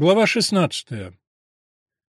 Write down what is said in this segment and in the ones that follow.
Глава 16.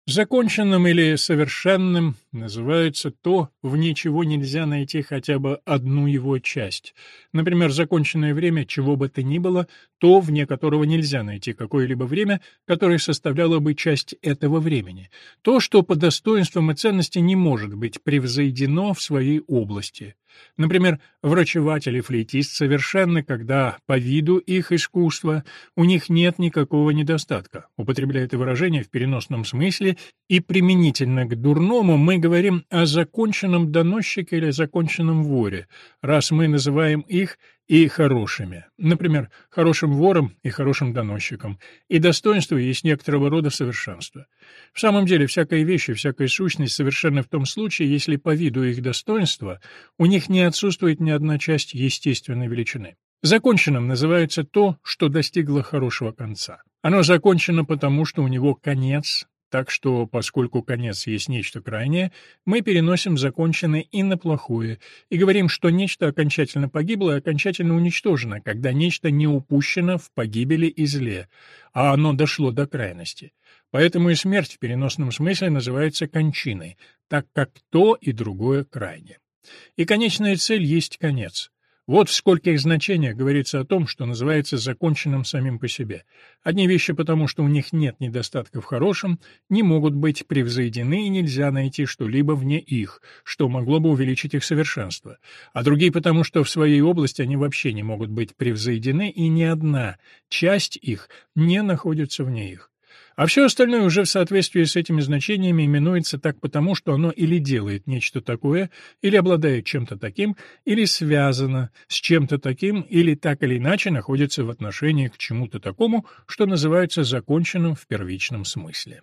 Законченным или совершенным называется то, вне чего нельзя найти хотя бы одну его часть. Например, законченное время чего бы то ни было, то, вне которого нельзя найти какое-либо время, которое составляло бы часть этого времени. То, что по достоинствам и ценности не может быть превзойдено в своей области. Например, врачеватель и флейтист совершенны, когда по виду их искусства у них нет никакого недостатка. Употребляя это выражение в переносном смысле и применительно к дурному, мы говорим о законченном доносчике или законченном воре, раз мы называем их и хорошими. Например, хорошим вором и хорошим доносчиком. И достоинство есть некоторого рода совершенство. В самом деле, всякая вещь и всякая сущность совершенны в том случае, если по виду их достоинства у них не отсутствует ни одна часть естественной величины. Законченным называется то, что достигло хорошего конца. Оно закончено потому, что у него конец, так что, поскольку конец есть нечто крайнее, мы переносим законченное и на плохое, и говорим, что нечто окончательно погибло и окончательно уничтожено, когда нечто не упущено в погибели и зле, а оно дошло до крайности. Поэтому и смерть в переносном смысле называется кончиной, так как то и другое крайне. И конечная цель есть конец. Вот в скольких значениях говорится о том, что называется законченным самим по себе. Одни вещи потому, что у них нет недостатков в хорошем, не могут быть превзойдены и нельзя найти что-либо вне их, что могло бы увеличить их совершенство. А другие потому, что в своей области они вообще не могут быть превзойдены, и ни одна часть их не находится вне их. А все остальное уже в соответствии с этими значениями именуется так потому, что оно или делает нечто такое, или обладает чем-то таким, или связано с чем-то таким, или так или иначе находится в отношении к чему-то такому, что называется законченным в первичном смысле.